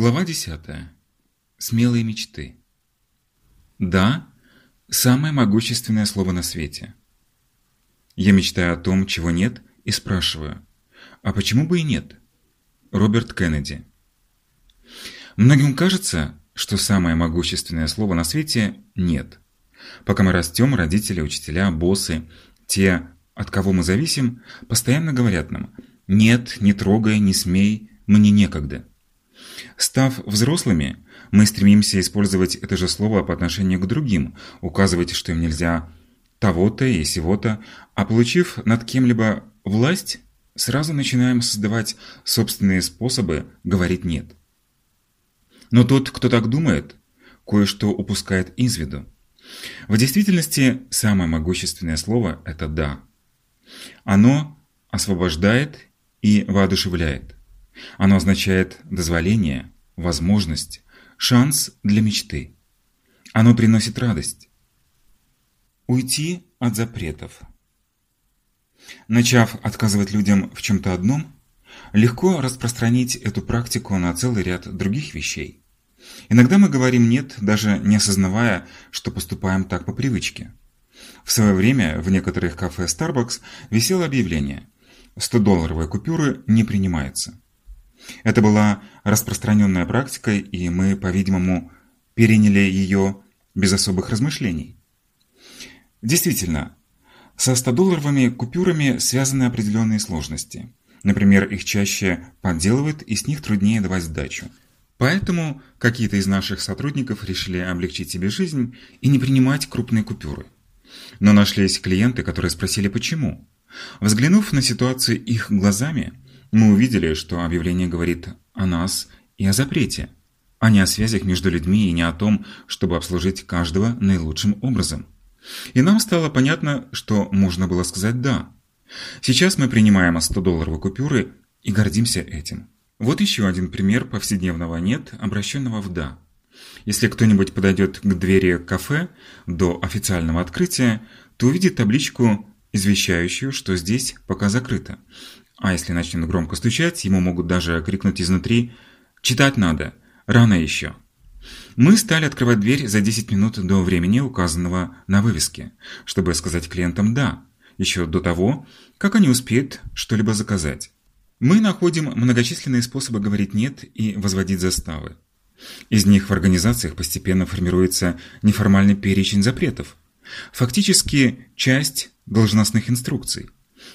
Глава 10. Смелые мечты. Да, самое могущественное слово на свете. Я мечтаю о том, чего нет, и спрашиваю, а почему бы и нет? Роберт Кеннеди. Многим кажется, что самое могущественное слово на свете «нет». Пока мы растем, родители, учителя, боссы, те, от кого мы зависим, постоянно говорят нам «нет, не трогай, не смей, мне некогда». Став взрослыми, мы стремимся использовать это же слово по отношению к другим, указывать, что им нельзя того-то и сего-то, а получив над кем-либо власть, сразу начинаем создавать собственные способы говорить «нет». Но тот, кто так думает, кое-что упускает из виду. В действительности самое могущественное слово – это «да». Оно освобождает и воодушевляет. Оно означает дозволение, возможность, шанс для мечты. Оно приносит радость. Уйти от запретов. Начав отказывать людям в чем-то одном, легко распространить эту практику на целый ряд других вещей. Иногда мы говорим «нет», даже не осознавая, что поступаем так по привычке. В свое время в некоторых кафе Starbucks висело объявление «100-долларовые купюры не принимаются». Это была распространенная практика, и мы, по-видимому, переняли ее без особых размышлений. Действительно, со 100-долларовыми купюрами связаны определенные сложности. Например, их чаще подделывают, и с них труднее давать сдачу. Поэтому какие-то из наших сотрудников решили облегчить себе жизнь и не принимать крупные купюры. Но нашлись клиенты, которые спросили почему. Взглянув на ситуацию их глазами, мы увидели, что объявление говорит о нас и о запрете, а не о связях между людьми и не о том, чтобы обслужить каждого наилучшим образом. И нам стало понятно, что можно было сказать «да». Сейчас мы принимаем 100-долларовые купюры и гордимся этим. Вот еще один пример повседневного «нет», обращенного в «да». Если кто-нибудь подойдет к двери кафе до официального открытия, то увидит табличку, извещающую, что здесь пока закрыто, а если начнет громко стучать, ему могут даже крикнуть изнутри «Читать надо! Рано еще!». Мы стали открывать дверь за 10 минут до времени, указанного на вывеске, чтобы сказать клиентам «да», еще до того, как они успеют что-либо заказать. Мы находим многочисленные способы говорить «нет» и возводить заставы. Из них в организациях постепенно формируется неформальный перечень запретов, фактически часть должностных инструкций.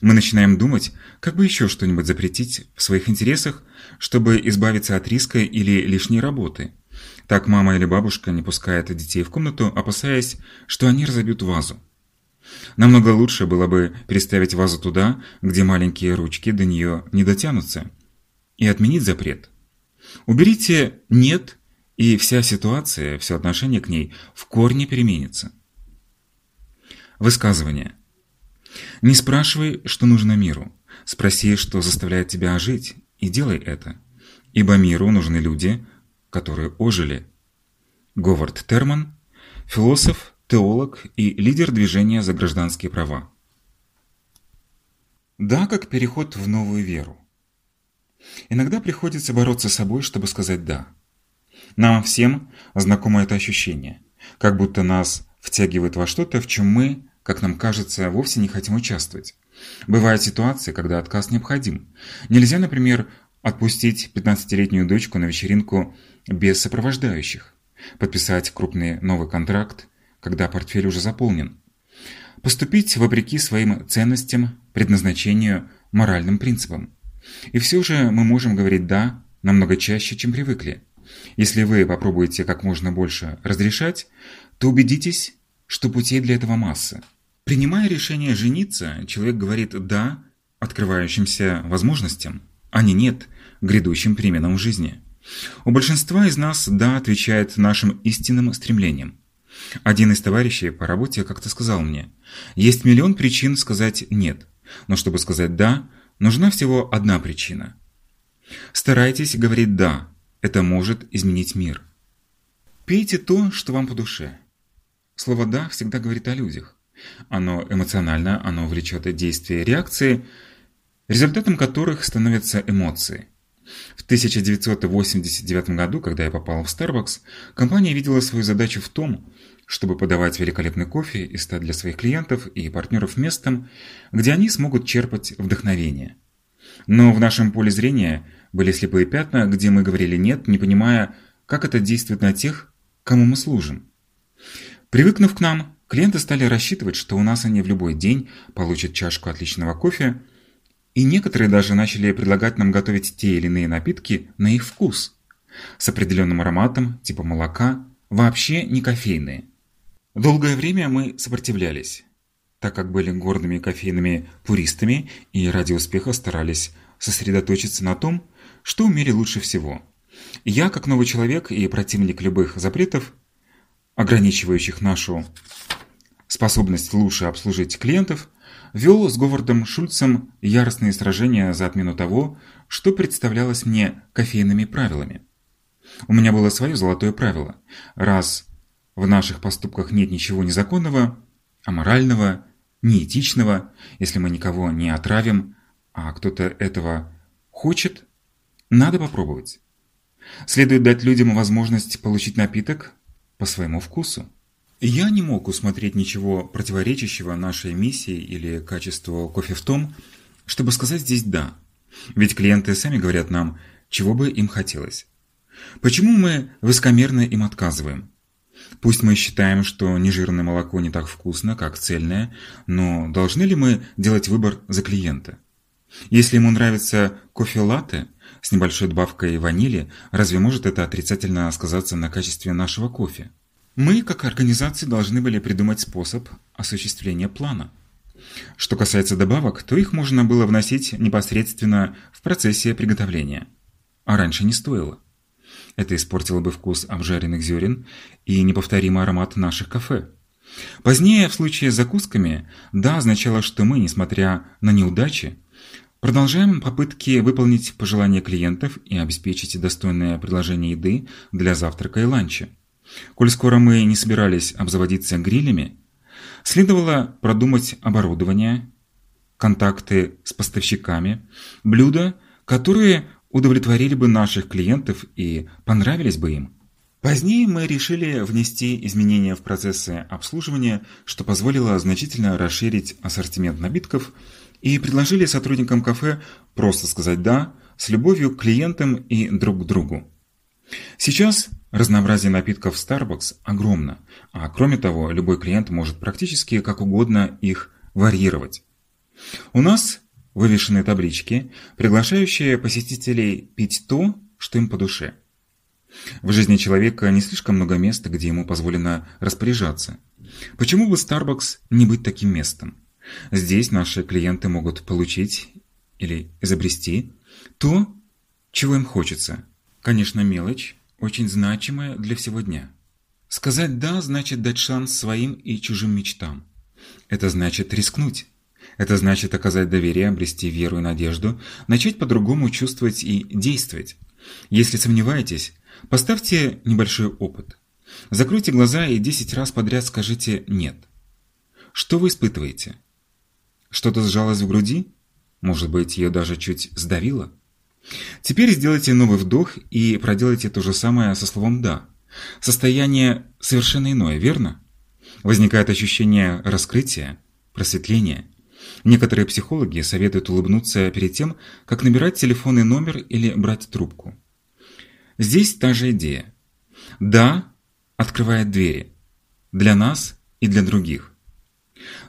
Мы начинаем думать, как бы еще что-нибудь запретить в своих интересах, чтобы избавиться от риска или лишней работы. Так мама или бабушка не пускают детей в комнату, опасаясь, что они разобьют вазу. Намного лучше было бы переставить вазу туда, где маленькие ручки до нее не дотянутся, и отменить запрет. Уберите «нет», и вся ситуация, все отношение к ней в корне переменится. Высказывание. Не спрашивай, что нужно миру. Спроси, что заставляет тебя жить, и делай это. Ибо миру нужны люди, которые ожили. Говард Терман, философ, теолог и лидер движения за гражданские права. Да, как переход в новую веру. Иногда приходится бороться с собой, чтобы сказать «да». Нам всем знакомо это ощущение, как будто нас втягивает во что-то, в чем мы как нам кажется, вовсе не хотим участвовать. Бывают ситуации, когда отказ необходим. Нельзя, например, отпустить 15-летнюю дочку на вечеринку без сопровождающих, подписать крупный новый контракт, когда портфель уже заполнен, поступить вопреки своим ценностям, предназначению, моральным принципам. И все же мы можем говорить «да» намного чаще, чем привыкли. Если вы попробуете как можно больше разрешать, то убедитесь, что путей для этого масса. Принимая решение жениться, человек говорит «да» открывающимся возможностям, а не «нет» грядущим переменам в жизни. У большинства из нас «да» отвечает нашим истинным стремлениям. Один из товарищей по работе как-то сказал мне, есть миллион причин сказать «нет», но чтобы сказать «да», нужна всего одна причина. Старайтесь говорить «да», это может изменить мир. Пейте то, что вам по душе. Слово «да» всегда говорит о людях. Оно эмоционально, оно влечет действия и реакции, результатом которых становятся эмоции. В 1989 году, когда я попал в Starbucks, компания видела свою задачу в том, чтобы подавать великолепный кофе и стать для своих клиентов и партнеров местом, где они смогут черпать вдохновение. Но в нашем поле зрения были слепые пятна, где мы говорили «нет», не понимая, как это действует на тех, кому мы служим. Привыкнув к нам, клиенты стали рассчитывать, что у нас они в любой день получат чашку отличного кофе, и некоторые даже начали предлагать нам готовить те или иные напитки на их вкус, с определенным ароматом, типа молока, вообще не кофейные. Долгое время мы сопротивлялись, так как были гордыми кофейными пуристами и ради успеха старались сосредоточиться на том, что умели лучше всего. Я, как новый человек и противник любых запретов, ограничивающих нашу способность лучше обслужить клиентов, вел с Говардом Шульцем яростные сражения за отмену того, что представлялось мне кофейными правилами. У меня было свое золотое правило. Раз в наших поступках нет ничего незаконного, аморального, неэтичного, если мы никого не отравим, а кто-то этого хочет, надо попробовать. Следует дать людям возможность получить напиток по своему вкусу. Я не мог усмотреть ничего противоречащего нашей миссии или качеству кофе в том, чтобы сказать здесь «да». Ведь клиенты сами говорят нам, чего бы им хотелось. Почему мы высокомерно им отказываем? Пусть мы считаем, что нежирное молоко не так вкусно, как цельное, но должны ли мы делать выбор за клиента? Если ему нравится кофе-латте с небольшой добавкой ванили, разве может это отрицательно сказаться на качестве нашего кофе? Мы, как организации, должны были придумать способ осуществления плана. Что касается добавок, то их можно было вносить непосредственно в процессе приготовления. А раньше не стоило. Это испортило бы вкус обжаренных зерен и неповторимый аромат наших кафе. Позднее, в случае с закусками, «да» означало, что мы, несмотря на неудачи, продолжаем попытки выполнить пожелания клиентов и обеспечить достойное предложение еды для завтрака и ланча. Коль скоро мы не собирались обзаводиться грилями, следовало продумать оборудование, контакты с поставщиками, блюда, которые удовлетворили бы наших клиентов и понравились бы им. Позднее мы решили внести изменения в процессы обслуживания, что позволило значительно расширить ассортимент напитков и предложили сотрудникам кафе просто сказать «да» с любовью к клиентам и друг к другу. Сейчас разнообразие напитков в Starbucks огромно, а кроме того, любой клиент может практически как угодно их варьировать. У нас вывешены таблички, приглашающие посетителей пить то, что им по душе. В жизни человека не слишком много места, где ему позволено распоряжаться. Почему бы Starbucks не быть таким местом? Здесь наши клиенты могут получить или изобрести то, чего им хочется, Конечно, мелочь, очень значимая для всего дня. Сказать «да» значит дать шанс своим и чужим мечтам. Это значит рискнуть. Это значит оказать доверие, обрести веру и надежду, начать по-другому чувствовать и действовать. Если сомневаетесь, поставьте небольшой опыт. Закройте глаза и 10 раз подряд скажите «нет». Что вы испытываете? Что-то сжалось в груди? Может быть, ее даже чуть сдавило? Теперь сделайте новый вдох и проделайте то же самое со словом «да». Состояние совершенно иное, верно? Возникает ощущение раскрытия, просветления. Некоторые психологи советуют улыбнуться перед тем, как набирать телефонный номер или брать трубку. Здесь та же идея. «Да» открывает двери. Для нас и для других.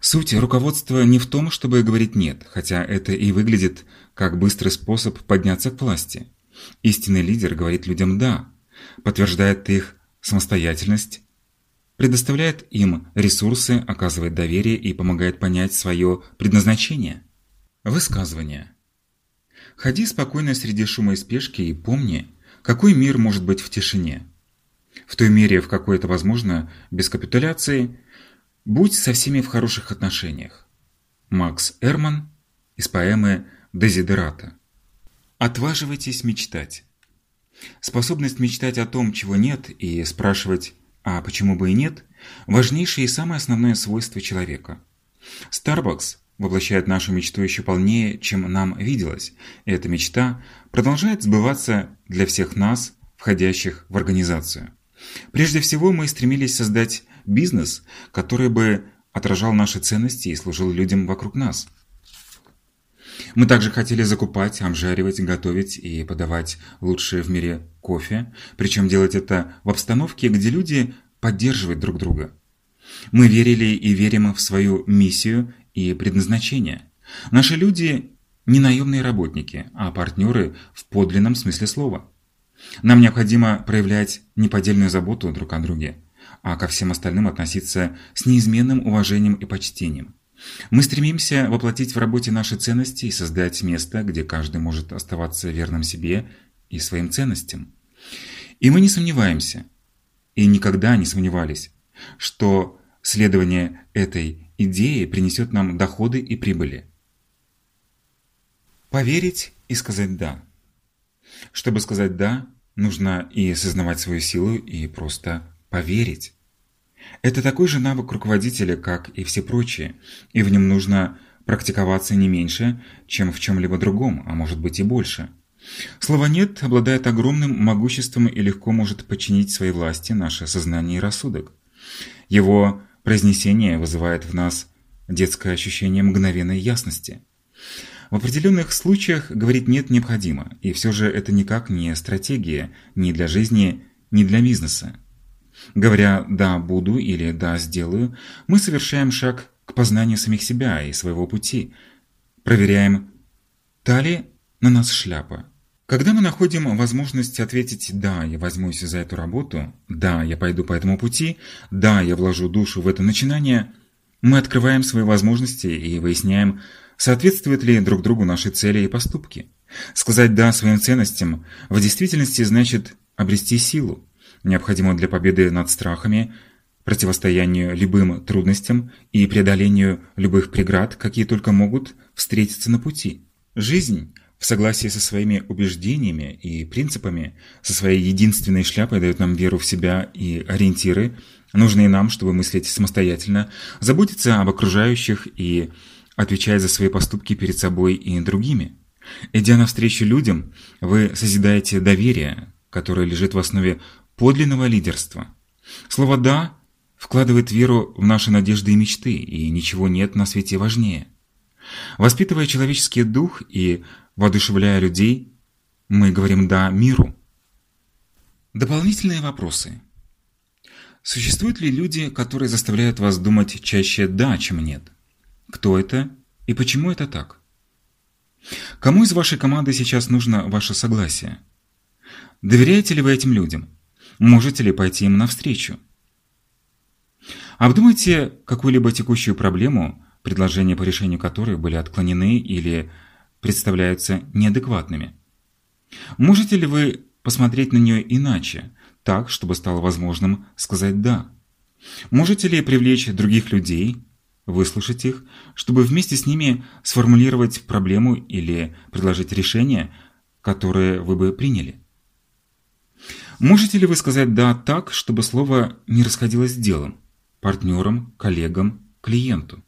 Суть руководства не в том, чтобы говорить «нет», хотя это и выглядит как быстрый способ подняться к власти. Истинный лидер говорит людям «да», подтверждает их самостоятельность, предоставляет им ресурсы, оказывает доверие и помогает понять свое предназначение. Высказывание. Ходи спокойно среди шума и спешки и помни, какой мир может быть в тишине. В той мере, в какой это возможно, без капитуляции – Будь со всеми в хороших отношениях. Макс Эрман из поэмы «Дезидерата». Отваживайтесь мечтать. Способность мечтать о том, чего нет, и спрашивать «а почему бы и нет» – важнейшее и самое основное свойство человека. Starbucks воплощает нашу мечту еще полнее, чем нам виделось, и эта мечта продолжает сбываться для всех нас, входящих в организацию. Прежде всего мы стремились создать бизнес, который бы отражал наши ценности и служил людям вокруг нас. Мы также хотели закупать, обжаривать, готовить и подавать лучшее в мире кофе, причем делать это в обстановке, где люди поддерживают друг друга. Мы верили и верим в свою миссию и предназначение. Наши люди не наемные работники, а партнеры в подлинном смысле слова. Нам необходимо проявлять неподдельную заботу друг о друге, а ко всем остальным относиться с неизменным уважением и почтением. Мы стремимся воплотить в работе наши ценности и создать место, где каждый может оставаться верным себе и своим ценностям. И мы не сомневаемся, и никогда не сомневались, что следование этой идеи принесет нам доходы и прибыли. Поверить и сказать «да». Чтобы сказать «да», нужно и осознавать свою силу, и просто поверить. Это такой же навык руководителя, как и все прочие, и в нем нужно практиковаться не меньше, чем в чем-либо другом, а может быть и больше. Слово «нет» обладает огромным могуществом и легко может подчинить своей власти наше сознание и рассудок. Его произнесение вызывает в нас детское ощущение мгновенной ясности. В определенных случаях говорить «нет» необходимо, и все же это никак не стратегия ни для жизни, ни для бизнеса. Говоря «да, буду» или «да, сделаю», мы совершаем шаг к познанию самих себя и своего пути. Проверяем, та ли на нас шляпа. Когда мы находим возможность ответить «да, я возьмусь за эту работу», «да, я пойду по этому пути», «да, я вложу душу в это начинание», мы открываем свои возможности и выясняем, соответствуют ли друг другу наши цели и поступки. Сказать «да» своим ценностям в действительности значит обрести силу, необходимую для победы над страхами, противостоянию любым трудностям и преодолению любых преград, какие только могут встретиться на пути. Жизнь в согласии со своими убеждениями и принципами, со своей единственной шляпой дает нам веру в себя и ориентиры, нужные нам, чтобы мыслить самостоятельно, заботиться об окружающих и отвечать за свои поступки перед собой и другими. Идя навстречу людям, вы созидаете доверие, которое лежит в основе подлинного лидерства. Слово «да» вкладывает веру в наши надежды и мечты, и ничего нет на свете важнее. Воспитывая человеческий дух и воодушевляя людей, мы говорим «да» миру. Дополнительные вопросы. Существуют ли люди, которые заставляют вас думать чаще «да», чем «нет»? Кто это и почему это так? Кому из вашей команды сейчас нужно ваше согласие? Доверяете ли вы этим людям? Можете ли пойти им навстречу? Обдумайте какую-либо текущую проблему, предложения по решению которой были отклонены или представляются неадекватными. Можете ли вы посмотреть на нее иначе, так, чтобы стало возможным сказать «да»? Можете ли привлечь других людей, выслушать их, чтобы вместе с ними сформулировать проблему или предложить решение, которое вы бы приняли? Можете ли вы сказать «да» так, чтобы слово не расходилось с делом, партнером, коллегам, клиенту?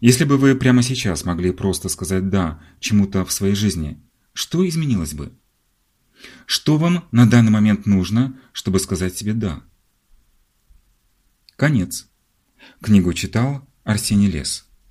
Если бы вы прямо сейчас могли просто сказать «да» чему-то в своей жизни, что изменилось бы? Что вам на данный момент нужно, чтобы сказать себе «да»? Конец. Книгу читал Арсений Лес.